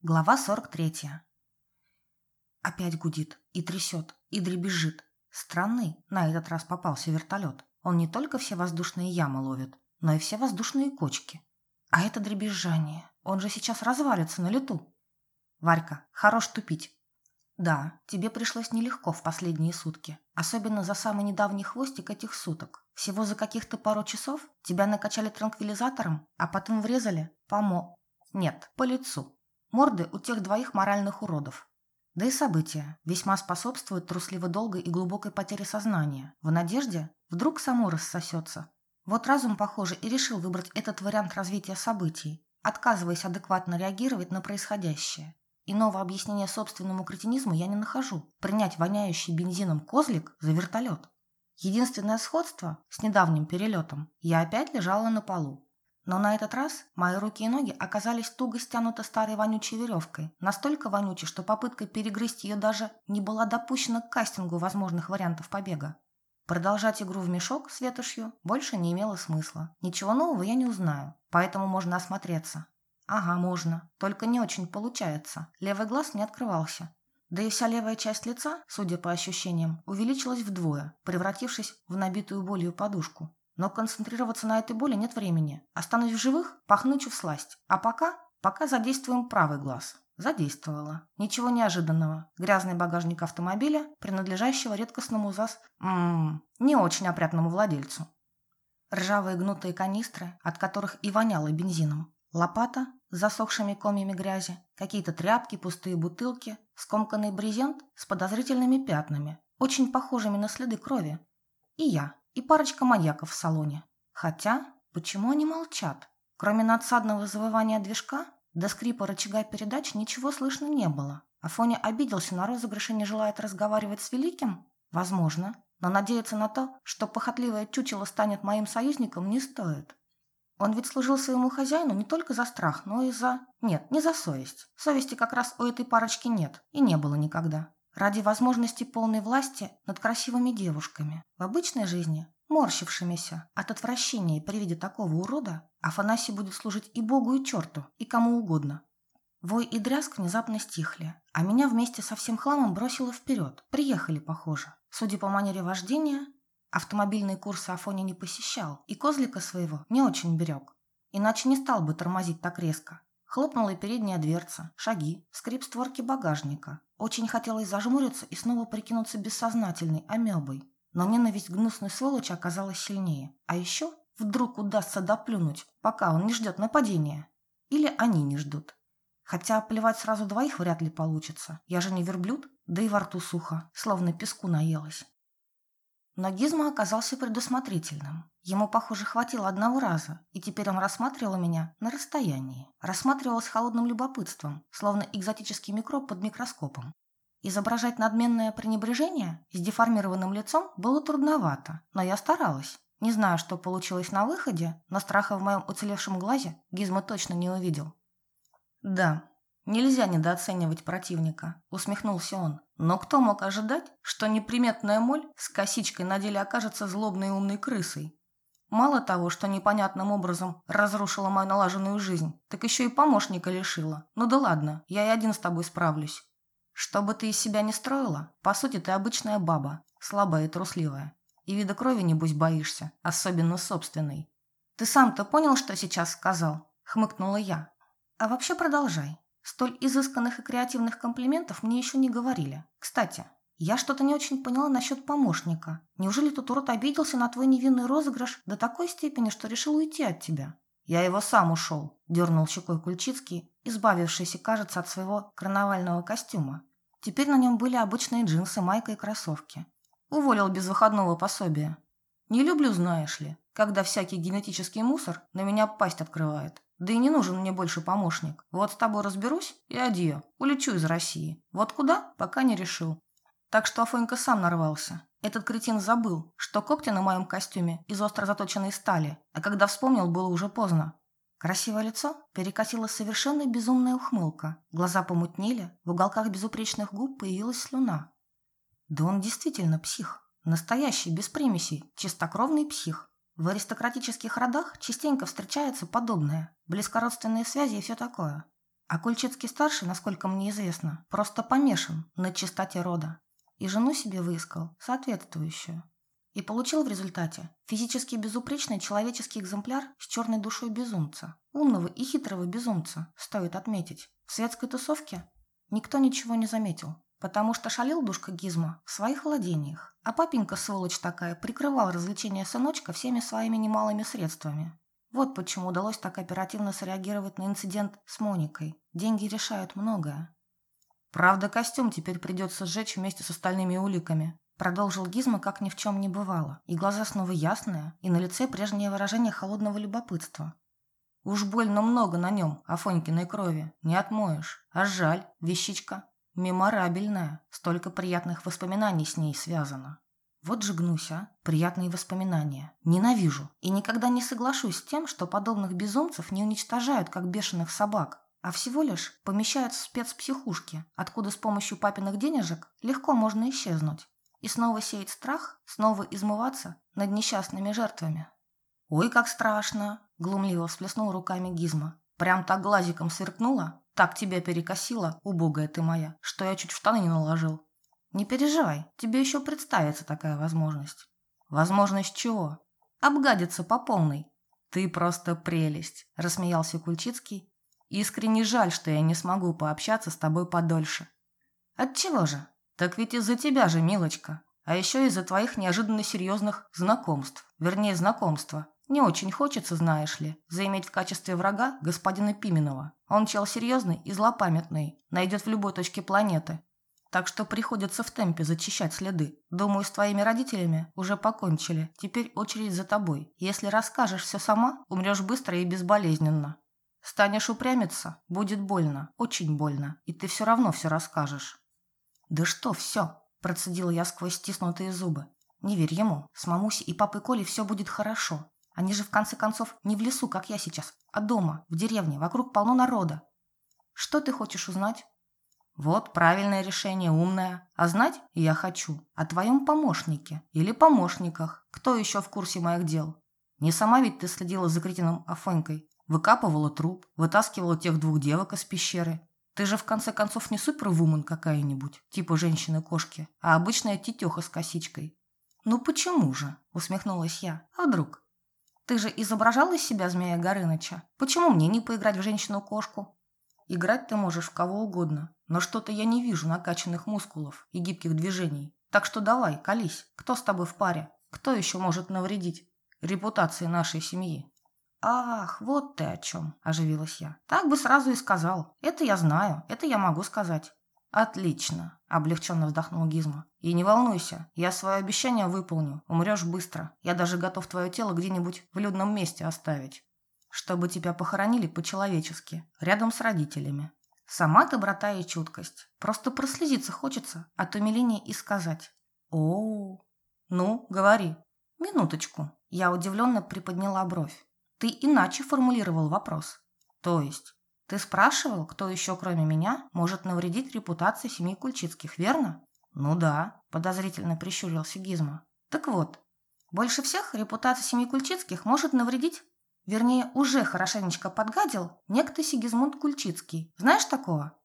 Глава 43. Опять гудит, и трясет, и дребезжит. Странный на этот раз попался вертолет. Он не только все воздушные ямы ловит, но и все воздушные кочки. А это дребезжание. Он же сейчас развалится на лету. Варька, хорош тупить. Да, тебе пришлось нелегко в последние сутки. Особенно за самый недавний хвостик этих суток. Всего за каких-то пару часов тебя накачали транквилизатором, а потом врезали помо... Нет, по лицу. Морды у тех двоих моральных уродов. Да и события весьма способствуют трусливо долгой и глубокой потере сознания, в надежде, вдруг само рассосется. Вот разум, похоже, и решил выбрать этот вариант развития событий, отказываясь адекватно реагировать на происходящее. Иного объяснения собственному кретинизму я не нахожу. Принять воняющий бензином козлик за вертолет. Единственное сходство с недавним перелетом – я опять лежала на полу, но на этот раз мои руки и ноги оказались туго стянуты старой вонючей веревкой, настолько вонючей, что попытка перегрызть ее даже не была допущена к кастингу возможных вариантов побега. Продолжать игру в мешок с ветошью больше не имело смысла. Ничего нового я не узнаю, поэтому можно осмотреться. Ага, можно, только не очень получается. Левый глаз не открывался. Да и вся левая часть лица, судя по ощущениям, увеличилась вдвое, превратившись в набитую болью подушку. Но концентрироваться на этой боли нет времени. Останусь в живых, похнычу в сласть. А пока, пока задействуем правый глаз. Задействовала. Ничего неожиданного. Грязный багажник автомобиля, принадлежащего редкостному зас... Ммм, не очень опрятному владельцу. Ржавые гнутые канистры, от которых и воняло бензином. Лопата с засохшими комьями грязи, какие-то тряпки, пустые бутылки, скомканный брезент с подозрительными пятнами, очень похожими на следы крови. И я, и парочка маньяков в салоне. Хотя, почему они молчат? Кроме надсадного завывания движка, до скрипа рычага передач ничего слышно не было. Афоня обиделся на розыгрыш и не желает разговаривать с Великим? Возможно. Но надеяться на то, что похотливое чучело станет моим союзником, не стоит. Он ведь служил своему хозяину не только за страх, но и за... Нет, не за совесть. Совести как раз у этой парочки нет и не было никогда ради возможности полной власти над красивыми девушками. В обычной жизни, морщившимися от отвращения при виде такого урода, Афанасий будет служить и Богу, и черту, и кому угодно. Вой и дрязг внезапно стихли, а меня вместе со всем хламом бросило вперед. Приехали, похоже. Судя по манере вождения, автомобильные курсы Афоня не посещал и козлика своего не очень берег. Иначе не стал бы тормозить так резко. Хлопнула передняя дверца, шаги, скрип створки багажника. Очень хотелось зажмуриться и снова прикинуться бессознательной амебой. Но ненависть гнусной сволочи оказалась сильнее. А еще вдруг удастся доплюнуть, пока он не ждет нападения. Или они не ждут. Хотя плевать сразу двоих вряд ли получится. Я же не верблюд, да и во рту сухо, словно песку наелась. Но Гизмо оказался предусмотрительным. Ему, похоже, хватило одного раза, и теперь он рассматривал меня на расстоянии. Рассматривал с холодным любопытством, словно экзотический микроб под микроскопом. Изображать надменное пренебрежение с деформированным лицом было трудновато, но я старалась. Не знаю, что получилось на выходе, но страха в моем уцелевшем глазе Гизмо точно не увидел. Да, Нельзя недооценивать противника, усмехнулся он. Но кто мог ожидать, что неприметная моль с косичкой на деле окажется злобной и умной крысой? Мало того, что непонятным образом разрушила мою налаженную жизнь, так еще и помощника лишила. Ну да ладно, я и один с тобой справлюсь. Что бы ты из себя не строила, по сути ты обычная баба, слабая и трусливая. И вида крови, небось, боишься, особенно собственной. Ты сам-то понял, что сейчас сказал? Хмыкнула я. А вообще продолжай. Столь изысканных и креативных комплиментов мне еще не говорили. Кстати, я что-то не очень поняла насчет помощника. Неужели тут урод обиделся на твой невинный розыгрыш до такой степени, что решил уйти от тебя? Я его сам ушел, дернул щекой Кульчицкий, избавившийся, кажется, от своего карнавального костюма. Теперь на нем были обычные джинсы, майка и кроссовки. Уволил без выходного пособия. Не люблю, знаешь ли, когда всякий генетический мусор на меня пасть открывает. Да и не нужен мне больше помощник. Вот с тобой разберусь и адьё. Улечу из России. Вот куда, пока не решил. Так что Афонька сам нарвался. Этот кретин забыл, что когти на моем костюме из остро заточенной стали, а когда вспомнил, было уже поздно. Красивое лицо перекосило совершенно безумная ухмылка. Глаза помутнели, в уголках безупречных губ появилась слюна. Да он действительно псих. Настоящий, без примесей, чистокровный псих. В аристократических родах частенько встречается подобное, близкородственные связи и все такое. А Кульчицкий-старший, насколько мне известно, просто помешан на чистоте рода. И жену себе выискал, соответствующую. И получил в результате физически безупречный человеческий экземпляр с черной душой безумца. Умного и хитрого безумца, стоит отметить. В светской тусовке никто ничего не заметил, потому что шалил душка Гизма в своих владениях, а папенька, сволочь такая, прикрывал развлечения сыночка всеми своими немалыми средствами. Вот почему удалось так оперативно среагировать на инцидент с Моникой. Деньги решают многое. Правда, костюм теперь придется сжечь вместе с остальными уликами. Продолжил Гизма, как ни в чем не бывало, и глаза снова ясные, и на лице прежнее выражение холодного любопытства. Уж больно много на нем, Афонькиной крови, не отмоешь. А жаль, вещичка меморабельная, столько приятных воспоминаний с ней связано. Вот же гнусь, а? Приятные воспоминания. Ненавижу и никогда не соглашусь с тем, что подобных безумцев не уничтожают, как бешеных собак, а всего лишь помещают в спецпсихушки, откуда с помощью папиных денежек легко можно исчезнуть. И снова сеять страх, снова измываться над несчастными жертвами. «Ой, как страшно!» – глумливо всплеснул руками Гизма. «Прям так глазиком сверкнула, так тебя перекосило, убогая ты моя, что я чуть в штаны не наложил. Не переживай, тебе еще представится такая возможность». «Возможность чего?» «Обгадиться по полной». «Ты просто прелесть», – рассмеялся Кульчицкий. «Искренне жаль, что я не смогу пообщаться с тобой подольше». «Отчего же?» «Так ведь из-за тебя же, милочка. А еще из-за твоих неожиданно серьезных знакомств. Вернее, знакомства. Не очень хочется, знаешь ли, заиметь в качестве врага господина Пименова. Он чел серьезный и злопамятный, найдет в любой точке планеты. Так что приходится в темпе зачищать следы. Думаю, с твоими родителями уже покончили. Теперь очередь за тобой. Если расскажешь все сама, умрешь быстро и безболезненно. Станешь упрямиться, будет больно, очень больно, и ты все равно все расскажешь. «Да что все?» – процедила я сквозь стиснутые зубы. «Не верь ему. С мамусей и папой Колей все будет хорошо. Они же в конце концов не в лесу, как я сейчас, а дома, в деревне, вокруг полно народа. Что ты хочешь узнать?» «Вот правильное решение, умное. А знать я хочу о твоем помощнике или помощниках. Кто еще в курсе моих дел? Не сама ведь ты следила за кретином Афонькой. Выкапывала труп, вытаскивала тех двух девок из пещеры, ты же в конце концов не супервумен какая-нибудь, типа женщины-кошки, а обычная тетеха с косичкой. Ну почему же? Усмехнулась я. А вдруг? Ты же изображал из себя змея Горыныча. Почему мне не поиграть в женщину-кошку? Играть ты можешь в кого угодно, но что-то я не вижу накачанных мускулов и гибких движений. Так что давай, колись. Кто с тобой в паре? Кто еще может навредить репутации нашей семьи? «Ах, вот ты о чем!» – оживилась я. «Так бы сразу и сказал. Это я знаю, это я могу сказать». «Отлично!» – облегченно вздохнул Гизма. «И не волнуйся, я свое обещание выполню. Умрешь быстро. Я даже готов твое тело где-нибудь в людном месте оставить. Чтобы тебя похоронили по-человечески, рядом с родителями. Сама доброта и чуткость. Просто прослезиться хочется от умиления и сказать. -о. Ну, говори. Минуточку. Я удивленно приподняла бровь. Ты иначе формулировал вопрос. То есть, ты спрашивал, кто еще, кроме меня, может навредить репутации семьи Кульчицких, верно? Ну да, подозрительно прищурился Гизма. Так вот, больше всех репутация семьи Кульчицких может навредить, вернее, уже хорошенечко подгадил некто Сигизмунд Кульчицкий. Знаешь такого?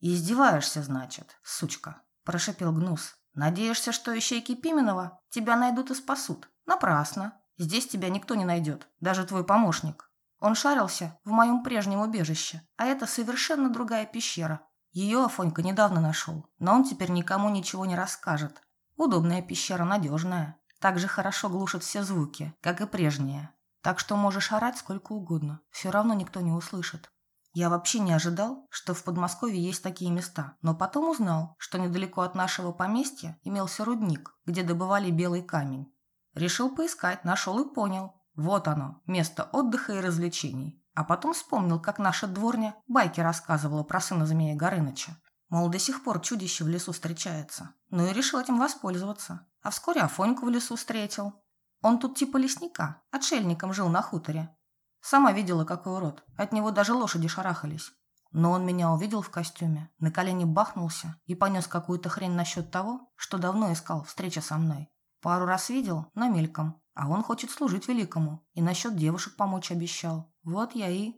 Издеваешься, значит, сучка, прошипел Гнус. Надеешься, что ищейки Пименова тебя найдут и спасут? Напрасно. Здесь тебя никто не найдет, даже твой помощник. Он шарился в моем прежнем убежище, а это совершенно другая пещера. Ее Афонька недавно нашел, но он теперь никому ничего не расскажет. Удобная пещера, надежная. Так же хорошо глушит все звуки, как и прежняя. Так что можешь орать сколько угодно, все равно никто не услышит. Я вообще не ожидал, что в Подмосковье есть такие места, но потом узнал, что недалеко от нашего поместья имелся рудник, где добывали белый камень. Решил поискать, нашел и понял. Вот оно, место отдыха и развлечений. А потом вспомнил, как наша дворня байки рассказывала про сына змея Горыныча. Мол, до сих пор чудище в лесу встречается. Ну и решил этим воспользоваться. А вскоре Афоньку в лесу встретил. Он тут типа лесника, отшельником жил на хуторе. Сама видела, какой урод. От него даже лошади шарахались. Но он меня увидел в костюме, на колени бахнулся и понес какую-то хрень насчет того, что давно искал встреча со мной. Пару раз видел, но мельком. А он хочет служить великому. И насчет девушек помочь обещал. Вот я и...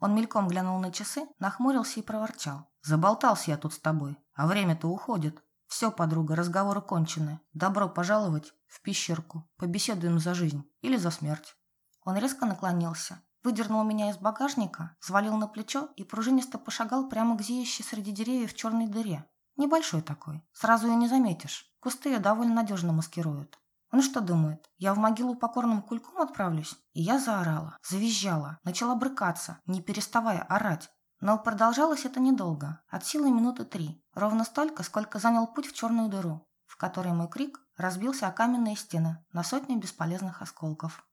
Он мельком глянул на часы, нахмурился и проворчал. «Заболтался я тут с тобой, а время-то уходит. Все, подруга, разговоры кончены. Добро пожаловать в пещерку. Побеседуем за жизнь или за смерть». Он резко наклонился, выдернул меня из багажника, свалил на плечо и пружинисто пошагал прямо к зияющей среди деревьев черной дыре. Небольшой такой, сразу и не заметишь. Кусты ее довольно надежно маскируют. Он что думает, я в могилу покорным кульком отправлюсь? И я заорала, завизжала, начала брыкаться, не переставая орать. Но продолжалось это недолго, от силы минуты три, ровно столько, сколько занял путь в черную дыру, в которой мой крик разбился о каменные стены на сотни бесполезных осколков.